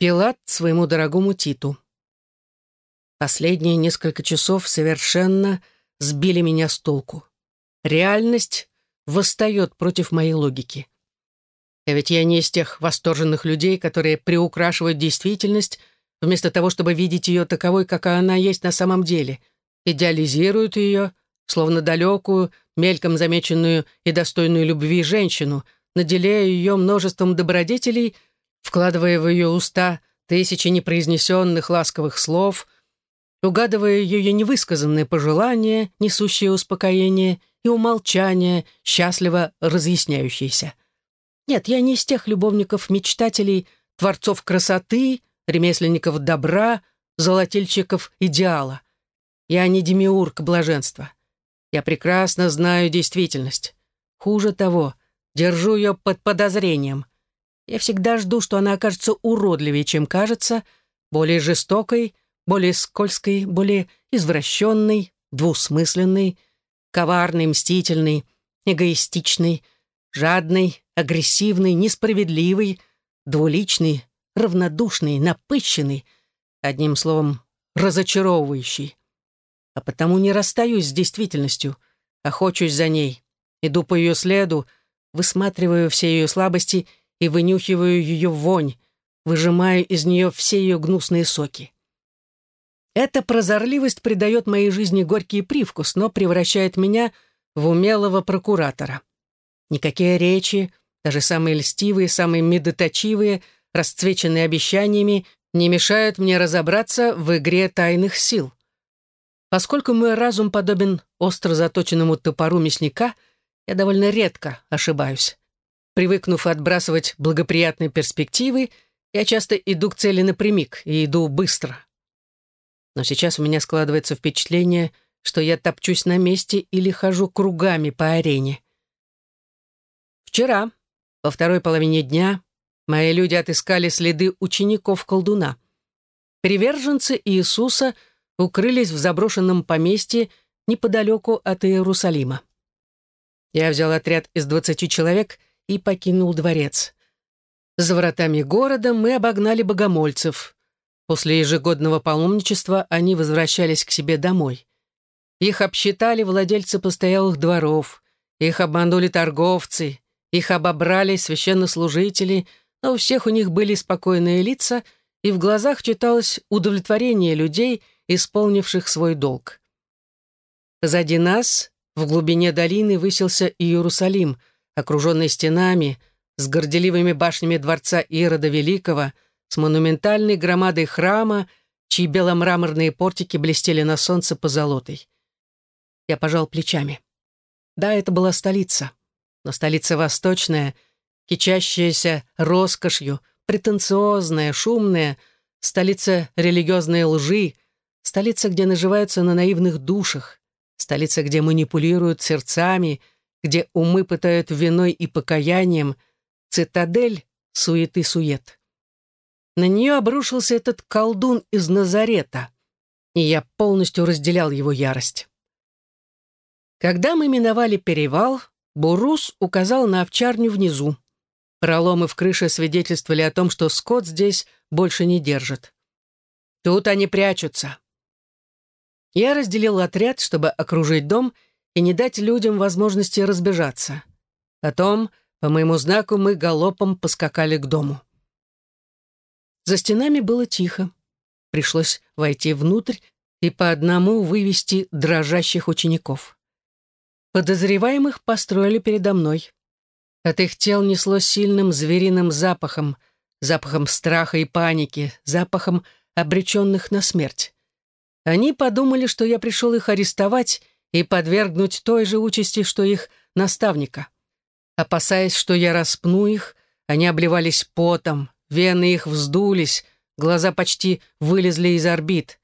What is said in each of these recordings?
Пилат своему дорогому Титу. Последние несколько часов совершенно сбили меня с толку. Реальность восстает против моей логики. А ведь я не из тех восторженных людей, которые приукрашивают действительность, вместо того, чтобы видеть ее таковой, какая она есть на самом деле, идеализируют ее, словно далекую, мельком замеченную и достойную любви женщину, наделяя ее множеством добродетелей, вкладывая в ее уста тысячи непроизнесенных ласковых слов, угадывая ее невысказанные пожелания, несущие успокоение, и умолчание, счастливо разъясняющееся. Нет, я не из тех любовников-мечтателей, творцов красоты, ремесленников добра, золотильщиков идеала. Я не демиург блаженства. Я прекрасно знаю действительность. Хуже того, держу ее под подозрением. Я всегда жду, что она окажется уродливее, чем кажется, более жестокой, более скользкой, более извращенной, двусмысленной, коварной, мстительной, эгоистичной, жадной, агрессивный, несправедливый, двуличный, равнодушный, напыщенный, одним словом, разочаровывающий. А потому не расстаюсь с действительностью, охочусь за ней, иду по ее следу, высматриваю все ее слабости и вынюхиваю ее вонь, выжимаю из нее все ее гнусные соки. Эта прозорливость придает моей жизни горький привкус, но превращает меня в умелого прокуратора. Никакие речи, даже самые льстивые, самые медоточивые, расцвеченные обещаниями, не мешают мне разобраться в игре тайных сил. Поскольку мой разум подобен остро заточенному топору мясника, я довольно редко ошибаюсь. Привыкнув отбрасывать благоприятные перспективы, я часто иду к цели напрямик и иду быстро. Но сейчас у меня складывается впечатление, что я топчусь на месте или хожу кругами по арене. Вчера, во второй половине дня, мои люди отыскали следы учеников-колдуна. Приверженцы Иисуса укрылись в заброшенном поместье неподалеку от Иерусалима. Я взял отряд из двадцати человек и покинул дворец. За воротами города мы обогнали богомольцев. После ежегодного паломничества они возвращались к себе домой. Их обсчитали владельцы постоялых дворов, их обманули торговцы, их обобрали священнослужители, но у всех у них были спокойные лица, и в глазах читалось удовлетворение людей, исполнивших свой долг. Позади нас, в глубине долины, высился Иерусалим, окруженный стенами, с горделивыми башнями дворца Ирода Великого, с монументальной громадой храма, чьи беломраморные портики блестели на солнце позолотой. Я пожал плечами. Да, это была столица но столица восточная, кичащаяся роскошью, претенциозная, шумная, столица религиозной лжи, столица, где наживаются на наивных душах, столица, где манипулируют сердцами, где умы пытают виной и покаянием, цитадель суеты-сует. На нее обрушился этот колдун из Назарета, и я полностью разделял его ярость. Когда мы миновали перевал, Бурус указал на овчарню внизу. Проломы в крыше свидетельствовали о том, что скот здесь больше не держит. Тут они прячутся. Я разделил отряд, чтобы окружить дом и не дать людям возможности разбежаться. Потом, по моему знаку, мы галопом поскакали к дому. За стенами было тихо. Пришлось войти внутрь и по одному вывести дрожащих учеников. Подозреваемых построили передо мной. От их тел несло сильным звериным запахом, запахом страха и паники, запахом обреченных на смерть. Они подумали, что я пришел их арестовать и подвергнуть той же участи, что их наставника. Опасаясь, что я распну их, они обливались потом, вены их вздулись, глаза почти вылезли из орбит.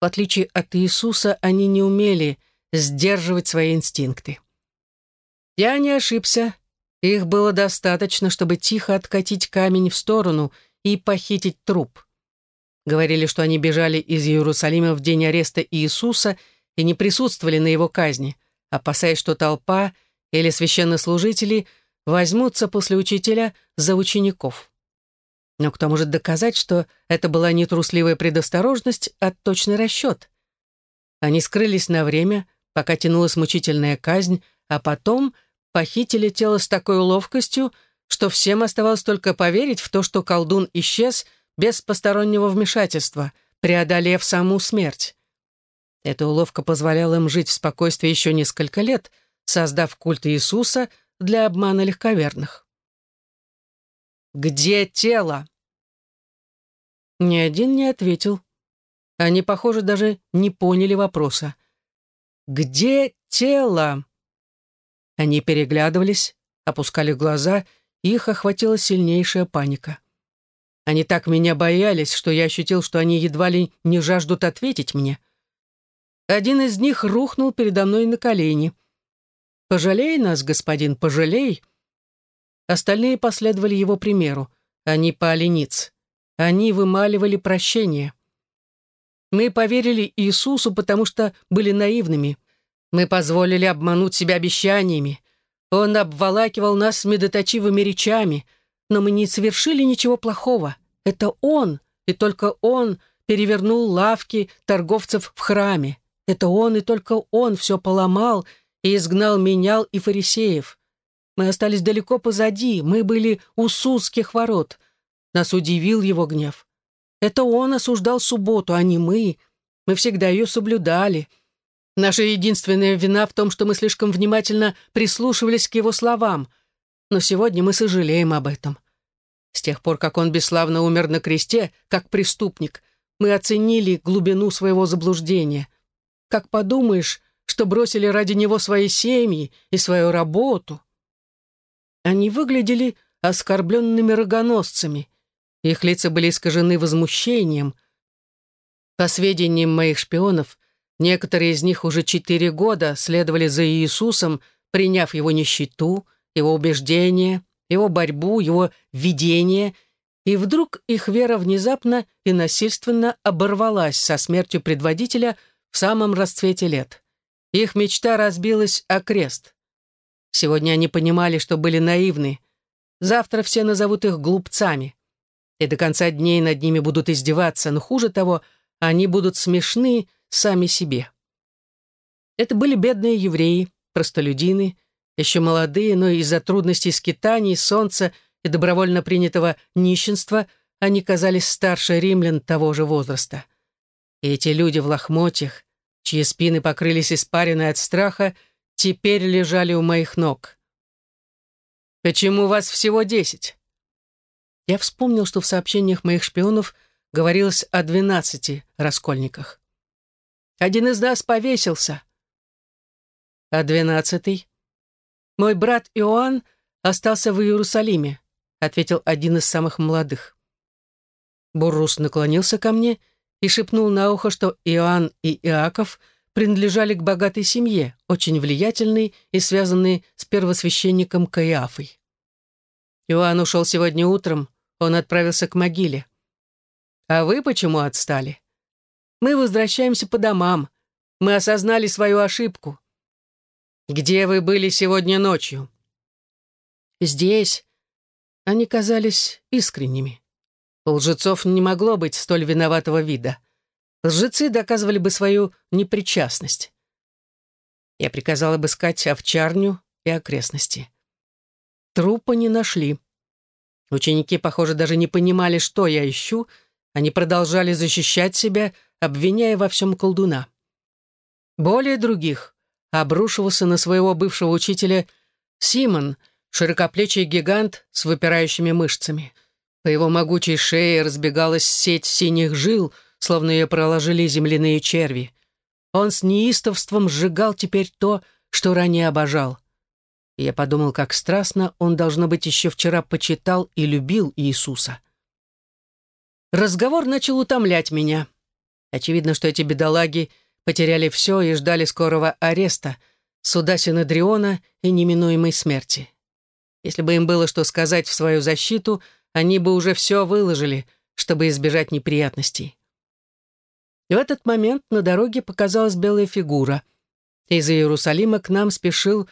В отличие от Иисуса, они не умели — сдерживать свои инстинкты. Я не ошибся. Их было достаточно, чтобы тихо откатить камень в сторону и похитить труп. Говорили, что они бежали из Иерусалима в день ареста Иисуса и не присутствовали на его казни, опасаясь, что толпа или священнослужители возьмутся после учителя за учеников. Но кто может доказать, что это была не трусливая предосторожность, а точный расчет? Они скрылись на время, пока тянулась мучительная казнь, а потом похитили тело с такой ловкостью, что всем оставалось только поверить в то, что колдун исчез без постороннего вмешательства, преодолев саму смерть. Эта уловка позволяла им жить в спокойствии еще несколько лет, создав культ Иисуса для обмана легковерных. «Где тело?» Ни один не ответил. Они, похоже, даже не поняли вопроса. «Где тело?» Они переглядывались, опускали глаза, их охватила сильнейшая паника. Они так меня боялись, что я ощутил, что они едва ли не жаждут ответить мне. Один из них рухнул передо мной на колени. «Пожалей нас, господин, пожалей!» Остальные последовали его примеру. Они пали ниц. Они вымаливали прощение. Мы поверили Иисусу, потому что были наивными. Мы позволили обмануть себя обещаниями. Он обволакивал нас медоточивыми речами, но мы не совершили ничего плохого. Это Он, и только Он перевернул лавки торговцев в храме. Это Он и только Он все поломал и изгнал менял и фарисеев. Мы остались далеко позади, мы были у Сузских ворот. Нас удивил Его гнев. Это Он осуждал субботу, а не мы. Мы всегда ее соблюдали. Наша единственная вина в том, что мы слишком внимательно прислушивались к Его словам. Но сегодня мы сожалеем об этом. С тех пор, как Он бесславно умер на кресте, как преступник, мы оценили глубину своего заблуждения. Как подумаешь, что бросили ради Него свои семьи и свою работу. Они выглядели оскорбленными рогоносцами. Их лица были искажены возмущением. По сведениям моих шпионов, некоторые из них уже четыре года следовали за Иисусом, приняв его нищету, его убеждения, его борьбу, его видение, и вдруг их вера внезапно и насильственно оборвалась со смертью предводителя в самом расцвете лет. Их мечта разбилась о крест. Сегодня они понимали, что были наивны. Завтра все назовут их глупцами и до конца дней над ними будут издеваться, но хуже того, они будут смешны сами себе. Это были бедные евреи, простолюдины, еще молодые, но из-за трудностей скитаний, солнца и добровольно принятого нищенства они казались старше римлян того же возраста. И эти люди в лохмотьях, чьи спины покрылись испариной от страха, теперь лежали у моих ног. «Почему вас всего десять?» Я вспомнил, что в сообщениях моих шпионов говорилось о двенадцати раскольниках. Один из нас повесился. А двенадцатый? Мой брат Иоанн остался в Иерусалиме, ответил один из самых молодых. Буррус наклонился ко мне и шепнул на ухо, что Иоанн и Иаков принадлежали к богатой семье, очень влиятельной и связанной с первосвященником Каиафой. Иоанн ушел сегодня утром, он отправился к могиле. А вы почему отстали? Мы возвращаемся по домам. Мы осознали свою ошибку. Где вы были сегодня ночью? Здесь. Они казались искренними. У лжецов не могло быть столь виноватого вида. Лжецы доказывали бы свою непричастность. Я приказала обыскать овчарню и окрестности. Трупа не нашли. Ученики, похоже, даже не понимали, что я ищу, они продолжали защищать себя, обвиняя во всем колдуна. Более других обрушивался на своего бывшего учителя Симон, широкоплечий гигант с выпирающими мышцами. По его могучей шее разбегалась сеть синих жил, словно ее проложили земляные черви. Он с неистовством сжигал теперь то, что ранее обожал я подумал, как страстно он, должно быть, еще вчера почитал и любил Иисуса. Разговор начал утомлять меня. Очевидно, что эти бедолаги потеряли все и ждали скорого ареста, суда Синедриона и неминуемой смерти. Если бы им было что сказать в свою защиту, они бы уже все выложили, чтобы избежать неприятностей. И в этот момент на дороге показалась белая фигура. Из Иерусалима к нам спешил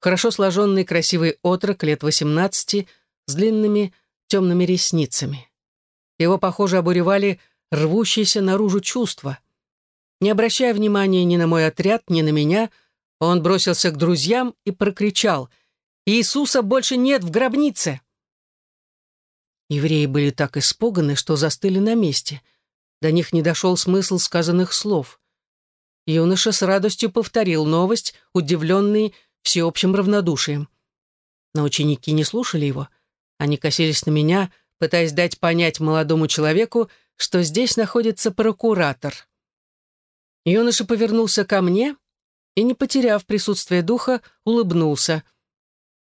хорошо сложенный красивый отрок лет 18 с длинными темными ресницами. его, похоже, обуревали рвущиеся наружу чувства. Не обращая внимания ни на мой отряд, ни на меня, он бросился к друзьям и прокричал «Иисуса больше нет в гробнице!» Евреи были так испуганы, что застыли на месте. До них не дошел смысл сказанных слов. Юноша с радостью повторил новость, удивленный всеобщим равнодушием. Но ученики не слушали его. Они косились на меня, пытаясь дать понять молодому человеку, что здесь находится прокуратор. Юноша повернулся ко мне и, не потеряв присутствие духа, улыбнулся.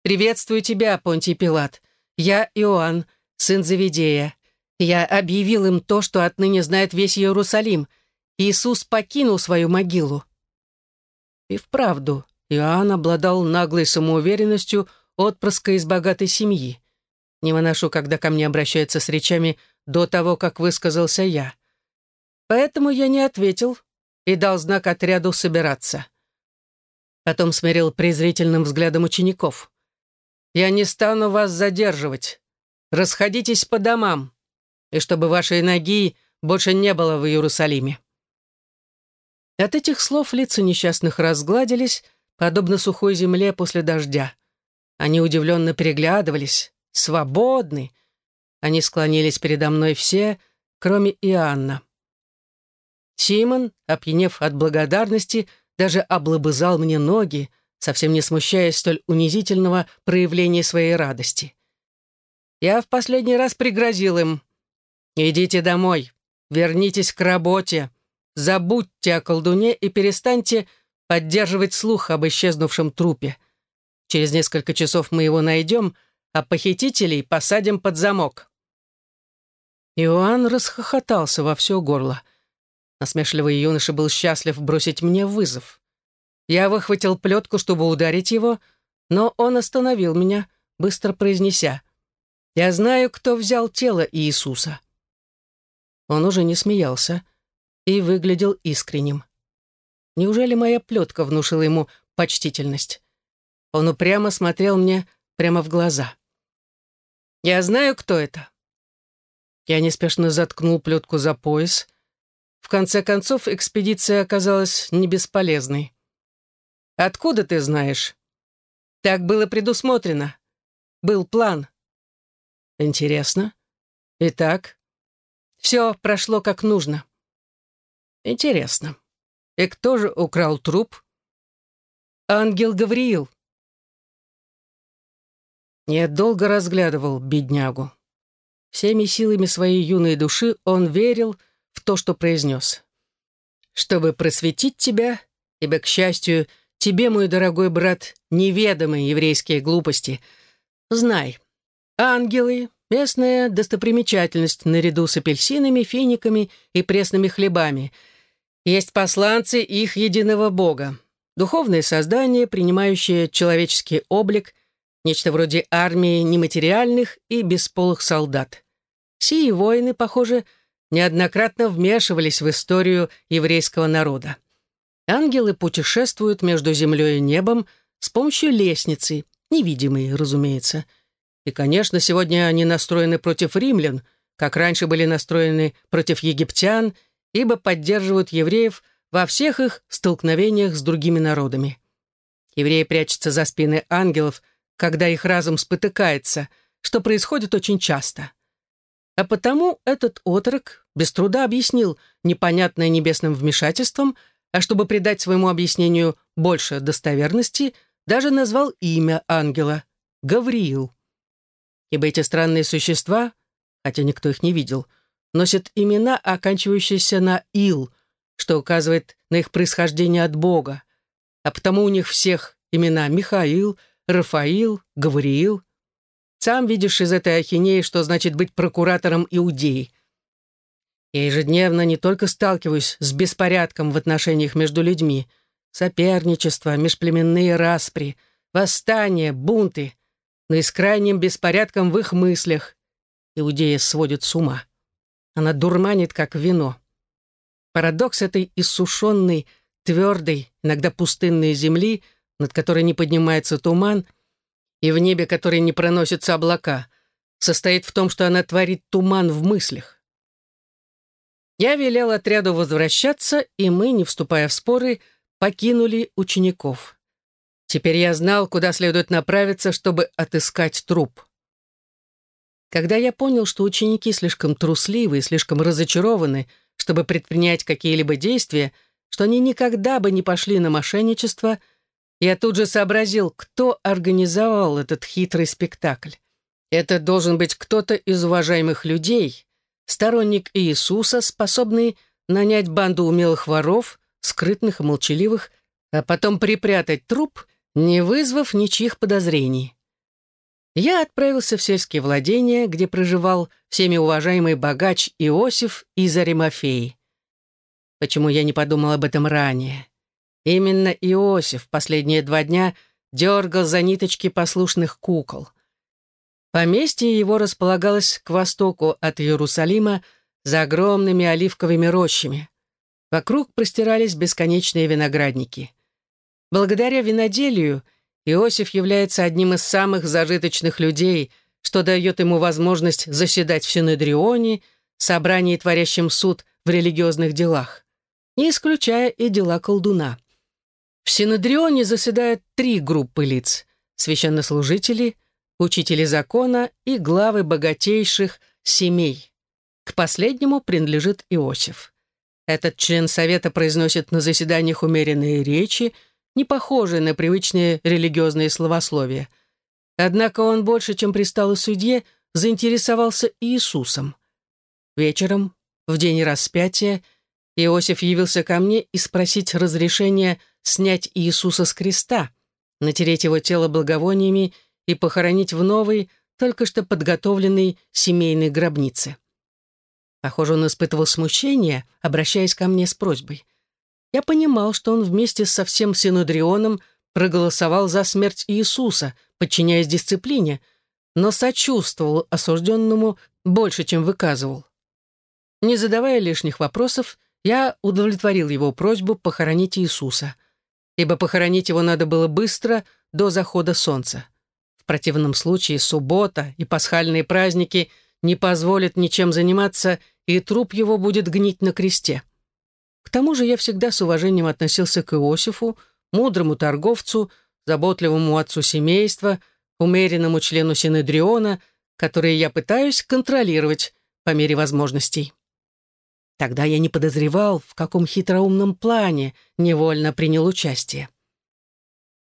«Приветствую тебя, Понтий Пилат. Я Иоанн, сын Завидея. Я объявил им то, что отныне знает весь Иерусалим. Иисус покинул свою могилу». И вправду, Иоанн обладал наглой самоуверенностью отпрыска из богатой семьи. Не выношу, когда ко мне обращаются с речами до того, как высказался я. Поэтому я не ответил и дал знак отряду собираться. Потом смирил презрительным взглядом учеников. «Я не стану вас задерживать. Расходитесь по домам, и чтобы вашей ноги больше не было в Иерусалиме». От этих слов лица несчастных разгладились, подобно сухой земле после дождя. Они удивленно переглядывались. «Свободны!» Они склонились передо мной все, кроме Иоанна. Симон, опьянев от благодарности, даже облобызал мне ноги, совсем не смущаясь столь унизительного проявления своей радости. Я в последний раз пригрозил им. «Идите домой, вернитесь к работе, забудьте о колдуне и перестаньте поддерживать слух об исчезнувшем трупе. Через несколько часов мы его найдем, а похитителей посадим под замок». Иоанн расхохотался во все горло. Насмешливый юноша был счастлив бросить мне вызов. Я выхватил плетку, чтобы ударить его, но он остановил меня, быстро произнеся «Я знаю, кто взял тело Иисуса». Он уже не смеялся и выглядел искренним. Неужели моя плетка внушила ему почтительность? Он упрямо смотрел мне прямо в глаза. «Я знаю, кто это». Я неспешно заткнул плетку за пояс. В конце концов, экспедиция оказалась не бесполезной. «Откуда ты знаешь?» «Так было предусмотрено. Был план». «Интересно. Итак, все прошло как нужно». «Интересно. И кто же украл труп?» «Ангел Гавриил», я долго разглядывал беднягу. Всеми силами своей юной души он верил в то, что произнес. «Чтобы просветить тебя, ибо, к счастью, тебе, мой дорогой брат, неведомы еврейские глупости, знай, ангелы — местная достопримечательность наряду с апельсинами, финиками и пресными хлебами. Есть посланцы их единого Бога, духовное создание, принимающее человеческий облик — Нечто вроде армии нематериальных и бесполых солдат. Сии воины, похоже, неоднократно вмешивались в историю еврейского народа. Ангелы путешествуют между землей и небом с помощью лестницы, невидимой, разумеется. И, конечно, сегодня они настроены против римлян, как раньше были настроены против египтян, ибо поддерживают евреев во всех их столкновениях с другими народами. Евреи прячутся за спины ангелов, когда их разум спотыкается, что происходит очень часто. А потому этот отрок без труда объяснил непонятное небесным вмешательством, а чтобы придать своему объяснению больше достоверности, даже назвал имя ангела — Гавриил. Ибо эти странные существа, хотя никто их не видел, носят имена, оканчивающиеся на «ил», что указывает на их происхождение от Бога, а потому у них всех имена Михаил — Рафаил, Гавриил. Сам видишь из этой ахинеи, что значит быть прокуратором Иудеи. Я ежедневно не только сталкиваюсь с беспорядком в отношениях между людьми, соперничество, межплеменные распри, восстания, бунты, но и с крайним беспорядком в их мыслях. Иудея сводит с ума. Она дурманит, как вино. Парадокс этой иссушенной, твердой, иногда пустынной земли — над которой не поднимается туман, и в небе которой не проносятся облака, состоит в том, что она творит туман в мыслях. Я велел отряду возвращаться, и мы, не вступая в споры, покинули учеников. Теперь я знал, куда следует направиться, чтобы отыскать труп. Когда я понял, что ученики слишком трусливы и слишком разочарованы, чтобы предпринять какие-либо действия, что они никогда бы не пошли на мошенничество, я тут же сообразил, кто организовал этот хитрый спектакль. Это должен быть кто-то из уважаемых людей, сторонник Иисуса, способный нанять банду умелых воров, скрытных и молчаливых, а потом припрятать труп, не вызвав ничьих подозрений. Я отправился в сельские владения, где проживал всеми уважаемый богач Иосиф из Аримафеи. Почему я не подумал об этом ранее? Именно Иосиф последние два дня дергал за ниточки послушных кукол. Поместье его располагалось к востоку от Иерусалима за огромными оливковыми рощами. Вокруг простирались бесконечные виноградники. Благодаря виноделию Иосиф является одним из самых зажиточных людей, что дает ему возможность заседать в Синедрионе, собрании, творящем суд в религиозных делах, не исключая и дела колдуна. В Синедрионе заседают три группы лиц – священнослужители, учители закона и главы богатейших семей. К последнему принадлежит Иосиф. Этот член совета произносит на заседаниях умеренные речи, не похожие на привычные религиозные словословия. Однако он больше, чем пристало судье, заинтересовался Иисусом. Вечером, в день распятия, Иосиф явился ко мне и спросить разрешения снять Иисуса с креста, натереть его тело благовониями и похоронить в новой, только что подготовленной семейной гробнице. Похоже, он испытывал смущение, обращаясь ко мне с просьбой. Я понимал, что он вместе со всем Синудрионом проголосовал за смерть Иисуса, подчиняясь дисциплине, но сочувствовал осужденному больше, чем выказывал. Не задавая лишних вопросов, я удовлетворил его просьбу похоронить Иисуса, ибо похоронить его надо было быстро, до захода солнца. В противном случае суббота и пасхальные праздники – не позволит ничем заниматься, и труп его будет гнить на кресте. К тому же я всегда с уважением относился к Иосифу, мудрому торговцу, заботливому отцу семейства, умеренному члену Синедриона, которые я пытаюсь контролировать по мере возможностей. Тогда я не подозревал, в каком хитроумном плане невольно принял участие.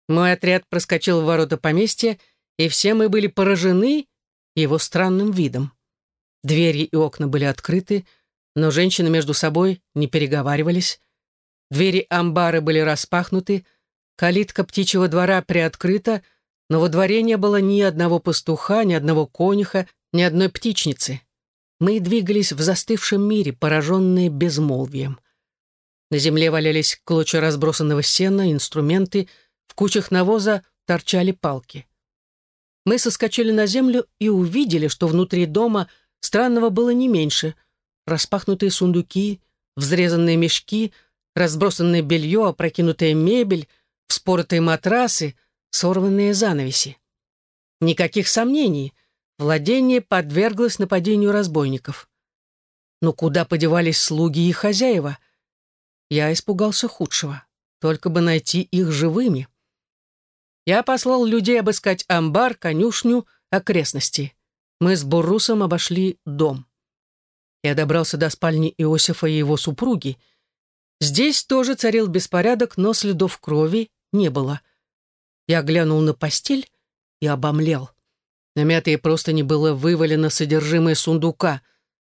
Мой отряд проскочил в ворота поместья, и все мы были поражены его странным видом. Двери и окна были открыты, но женщины между собой не переговаривались. Двери амбара были распахнуты, калитка птичьего двора приоткрыта, но во дворе не было ни одного пастуха, ни одного конюха, ни одной птичницы. Мы двигались в застывшем мире, пораженные безмолвием. На земле валялись клочья разбросанного сена, инструменты, в кучах навоза торчали палки. Мы соскочили на землю и увидели, что внутри дома – Странного было не меньше. Распахнутые сундуки, взрезанные мешки, разбросанное белье, опрокинутая мебель, вспоротые матрасы, сорванные занавеси. Никаких сомнений, владение подверглось нападению разбойников. Но куда подевались слуги и хозяева? Я испугался худшего, только бы найти их живыми. Я послал людей обыскать амбар, конюшню, окрестности. Мы с Бурусом обошли дом. Я добрался до спальни Иосифа и его супруги. Здесь тоже царил беспорядок, но следов крови не было. Я глянул на постель и обомлел. На мятые простыни было вывалено содержимое сундука,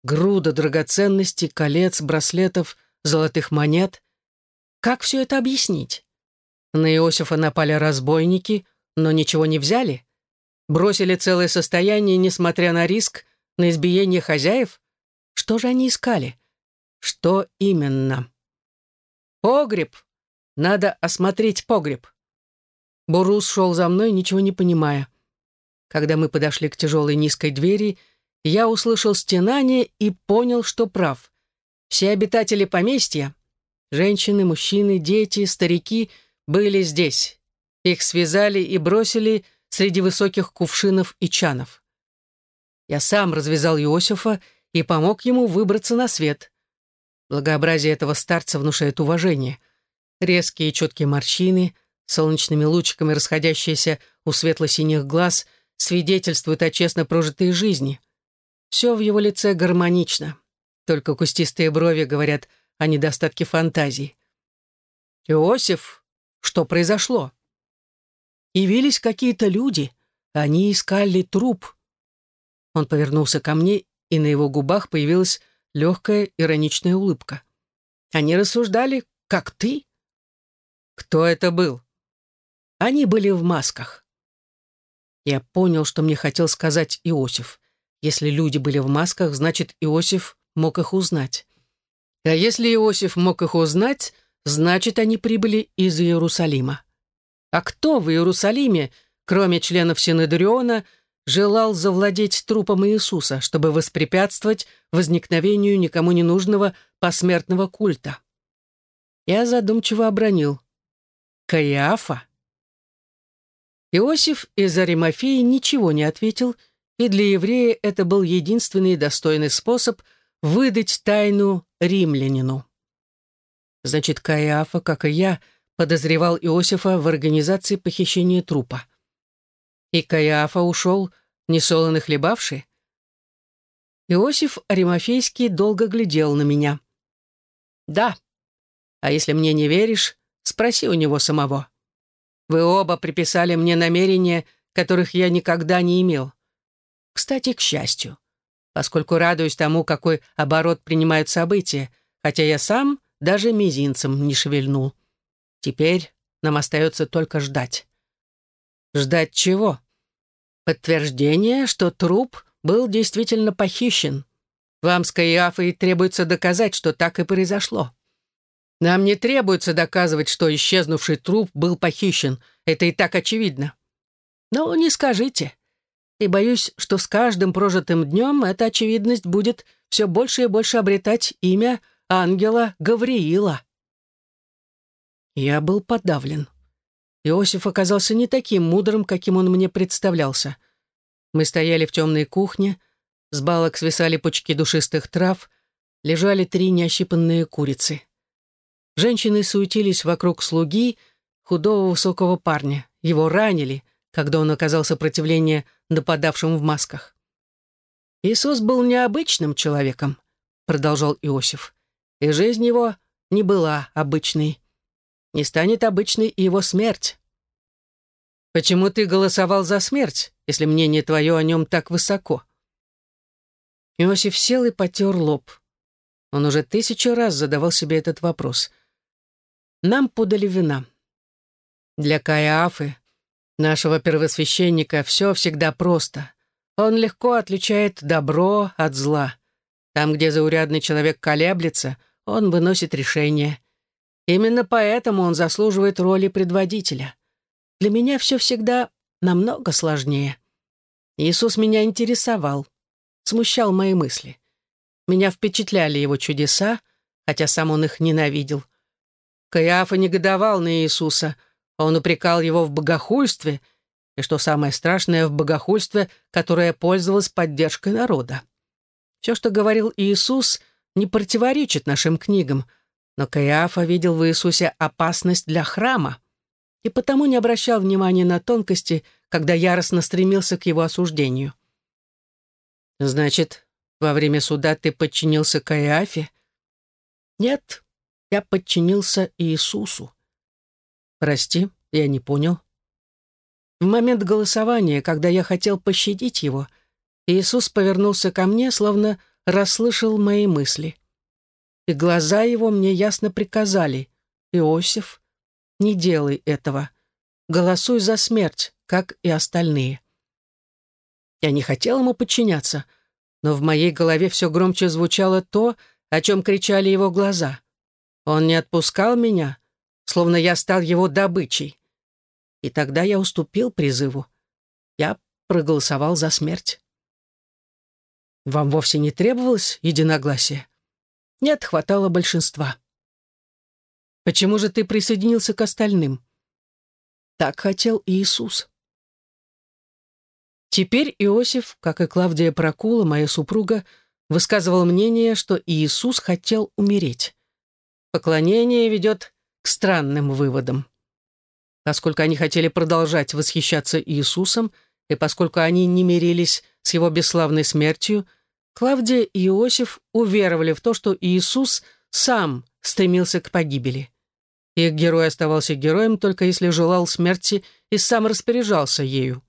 груда драгоценностей, колец, браслетов, золотых монет. Как все это объяснить? На Иосифа напали разбойники, но ничего не взяли. Бросили целое состояние, несмотря на риск, на избиение хозяев? Что же они искали? Что именно? Погреб! Надо осмотреть погреб. Бурус шел за мной, ничего не понимая. Когда мы подошли к тяжелой низкой двери, я услышал стенание и понял, что прав. Все обитатели поместья, женщины, мужчины, дети, старики, были здесь. Их связали и бросили среди высоких кувшинов и чанов. Я сам развязал Иосифа и помог ему выбраться на свет. Благообразие этого старца внушает уважение. Резкие и четкие морщины, солнечными лучиками расходящиеся у светло-синих глаз, свидетельствуют о честно прожитой жизни. Все в его лице гармонично. Только кустистые брови говорят о недостатке фантазии. «Иосиф, что произошло?» Явились какие-то люди. Они искали труп. Он повернулся ко мне, и на его губах появилась легкая ироничная улыбка. Они рассуждали, как ты. Кто это был? Они были в масках. Я понял, что мне хотел сказать Иосиф. Если люди были в масках, значит, Иосиф мог их узнать. А если Иосиф мог их узнать, значит, они прибыли из Иерусалима. А кто в Иерусалиме, кроме членов Синедриона, желал завладеть трупом Иисуса, чтобы воспрепятствовать возникновению никому не нужного посмертного культа? Я задумчиво обронил. Каиафа? Иосиф из Аримафеи ничего не ответил, и для еврея это был единственный достойный способ выдать тайну римлянину. Значит, Каиафа, как и я, подозревал Иосифа в организации похищения трупа. И Каиафа ушел, несолоно хлебавший. Иосиф Аримофейский долго глядел на меня. «Да. А если мне не веришь, спроси у него самого. Вы оба приписали мне намерения, которых я никогда не имел. Кстати, к счастью, поскольку радуюсь тому, какой оборот принимают события, хотя я сам даже мизинцем не шевельнул. Теперь нам остается только ждать. Ждать чего? Подтверждение, что труп был действительно похищен. Вам с Каиафой требуется доказать, что так и произошло. Нам не требуется доказывать, что исчезнувший труп был похищен. Это и так очевидно. Но не скажите. И боюсь, что с каждым прожитым днем эта очевидность будет все больше и больше обретать имя ангела Гавриила. Я был подавлен. Иосиф оказался не таким мудрым, каким он мне представлялся. Мы стояли в темной кухне, с балок свисали пучки душистых трав, лежали три неощипанные курицы. Женщины суетились вокруг слуги, худого высокого парня. Его ранили, когда он оказал сопротивление нападавшим в масках. «Иисус был необычным человеком», — продолжал Иосиф, «и жизнь его не была обычной не станет обычной его смерть. Почему ты голосовал за смерть, если мнение твое о нем так высоко? Иосиф сел и потер лоб. Он уже тысячу раз задавал себе этот вопрос. Нам подали вина. Для Каиафы, нашего первосвященника, все всегда просто. Он легко отличает добро от зла. Там, где заурядный человек колеблется, он выносит решение. Именно поэтому он заслуживает роли предводителя. Для меня все всегда намного сложнее. Иисус меня интересовал, смущал мои мысли. Меня впечатляли его чудеса, хотя сам он их ненавидел. Каиафа негодовал на Иисуса, он упрекал его в богохульстве, и, что самое страшное, в богохульстве, которое пользовалось поддержкой народа. Все, что говорил Иисус, не противоречит нашим книгам — но Каиафа видел в Иисусе опасность для храма и потому не обращал внимания на тонкости, когда яростно стремился к его осуждению. «Значит, во время суда ты подчинился Каиафе?» «Нет, я подчинился Иисусу». «Прости, я не понял». В момент голосования, когда я хотел пощадить его, Иисус повернулся ко мне, словно расслышал мои мысли и глаза его мне ясно приказали, «Иосиф, не делай этого. Голосуй за смерть, как и остальные». Я не хотел ему подчиняться, но в моей голове все громче звучало то, о чем кричали его глаза. Он не отпускал меня, словно я стал его добычей. И тогда я уступил призыву. Я проголосовал за смерть. Вам вовсе не требовалось единогласие? Нет, хватало большинства. Почему же ты присоединился к остальным? Так хотел Иисус. Теперь Иосиф, как и Клавдия Прокула, моя супруга, высказывал мнение, что Иисус хотел умереть. Поклонение ведет к странным выводам. Поскольку они хотели продолжать восхищаться Иисусом, и поскольку они не мирились с его бесславной смертью, Клавдия и Иосиф уверовали в то, что Иисус сам стремился к погибели. Их герой оставался героем, только если желал смерти и сам распоряжался ею.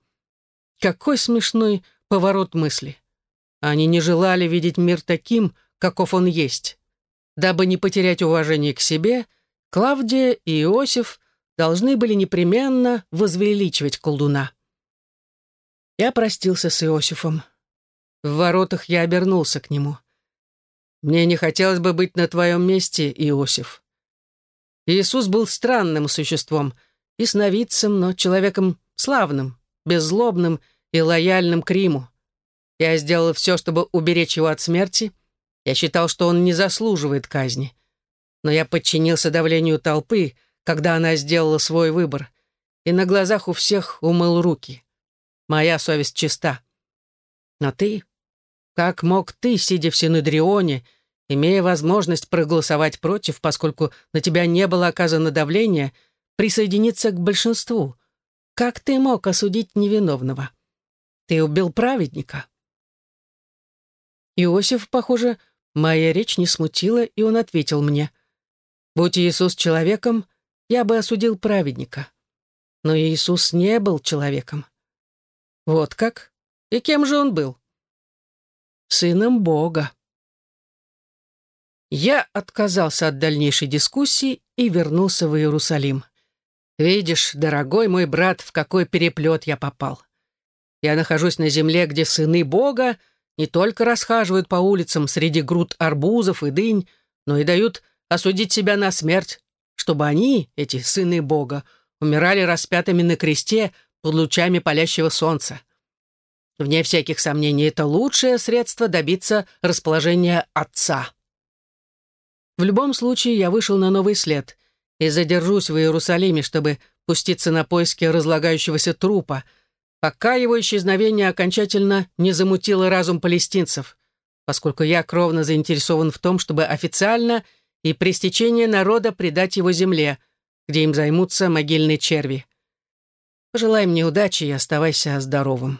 Какой смешной поворот мысли. Они не желали видеть мир таким, каков он есть. Дабы не потерять уважение к себе, Клавдия и Иосиф должны были непременно возвеличивать колдуна. Я простился с Иосифом. В воротах я обернулся к нему. «Мне не хотелось бы быть на твоем месте, Иосиф». Иисус был странным существом, и сновидцем, но человеком славным, беззлобным и лояльным к Риму. Я сделал все, чтобы уберечь его от смерти. Я считал, что он не заслуживает казни. Но я подчинился давлению толпы, когда она сделала свой выбор, и на глазах у всех умыл руки. Моя совесть чиста. Но ты? Как мог ты, сидя в Синедрионе, имея возможность проголосовать против, поскольку на тебя не было оказано давление, присоединиться к большинству? Как ты мог осудить невиновного? Ты убил праведника. Иосиф, похоже, моя речь не смутила, и он ответил мне, «Будь Иисус человеком, я бы осудил праведника. Но Иисус не был человеком». «Вот как? И кем же он был?» «Сыном Бога». Я отказался от дальнейшей дискуссии и вернулся в Иерусалим. Видишь, дорогой мой брат, в какой переплет я попал. Я нахожусь на земле, где сыны Бога не только расхаживают по улицам среди груд арбузов и дынь, но и дают осудить себя на смерть, чтобы они, эти сыны Бога, умирали распятыми на кресте под лучами палящего солнца. Вне всяких сомнений, это лучшее средство добиться расположения Отца. В любом случае, я вышел на новый след и задержусь в Иерусалиме, чтобы пуститься на поиски разлагающегося трупа — пока его исчезновение окончательно не замутило разум палестинцев, поскольку я кровно заинтересован в том, чтобы официально и при стечении народа предать его земле, где им займутся могильные черви. Пожелай мне удачи и оставайся здоровым.